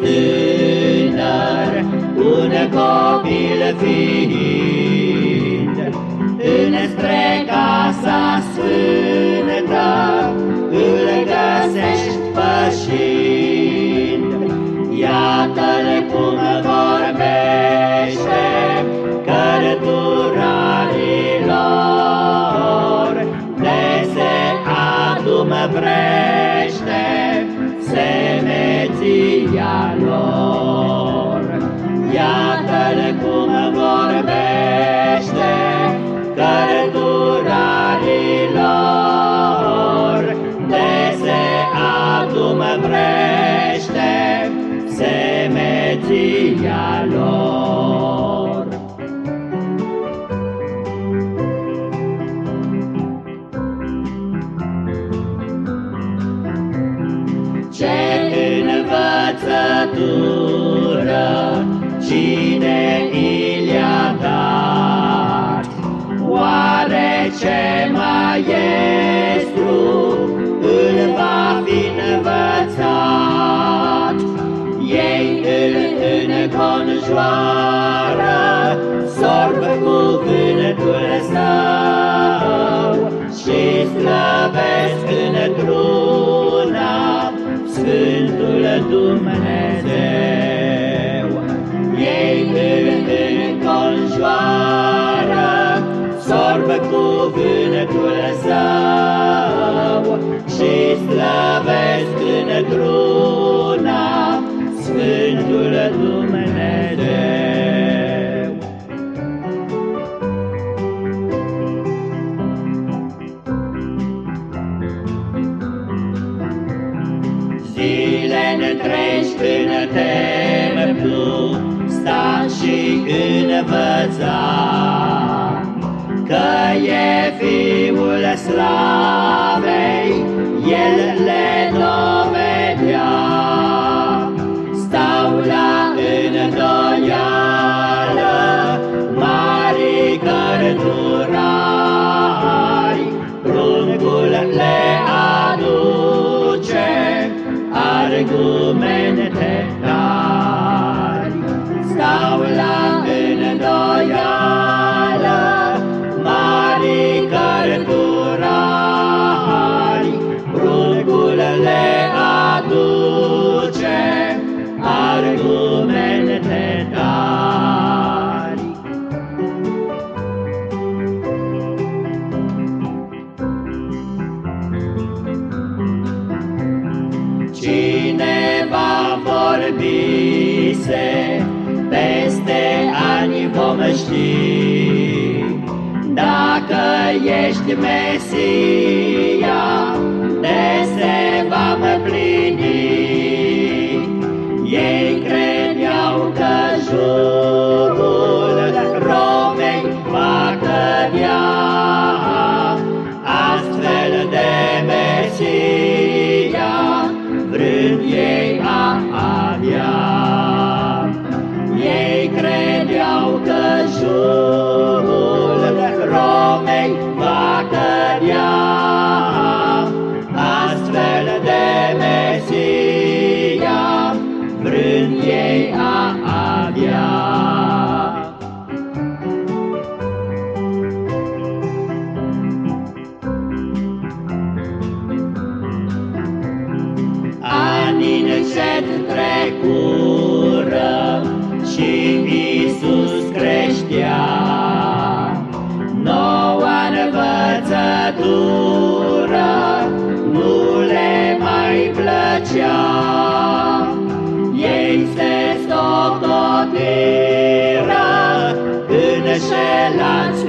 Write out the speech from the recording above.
tânăr, un copil fiind, vorbește cărturarilor, de se adumăvrește semeția lor. Ce învățătură cine Oare ce maestru îl va fi învățat? Ei îl înconjoară, sorb cuvântul său și slăvesc într-una Sfântul Dumnezeu. Ei îl înconjoară, sorb cuvântul său și slăvesc într-una Sfântul Dumnezeu. Zile întregi în templu sta și învăța Că e Fiul Slavei, El le dovedea. Vorbise, peste ani vom ști. Dacă ești Mesia, de se va plini. Credeau că jurul Romei va cădea, astfel de Mesia, vrând ei a avea. Ani încet trecură plăcea. Ei se stocotiră înșelați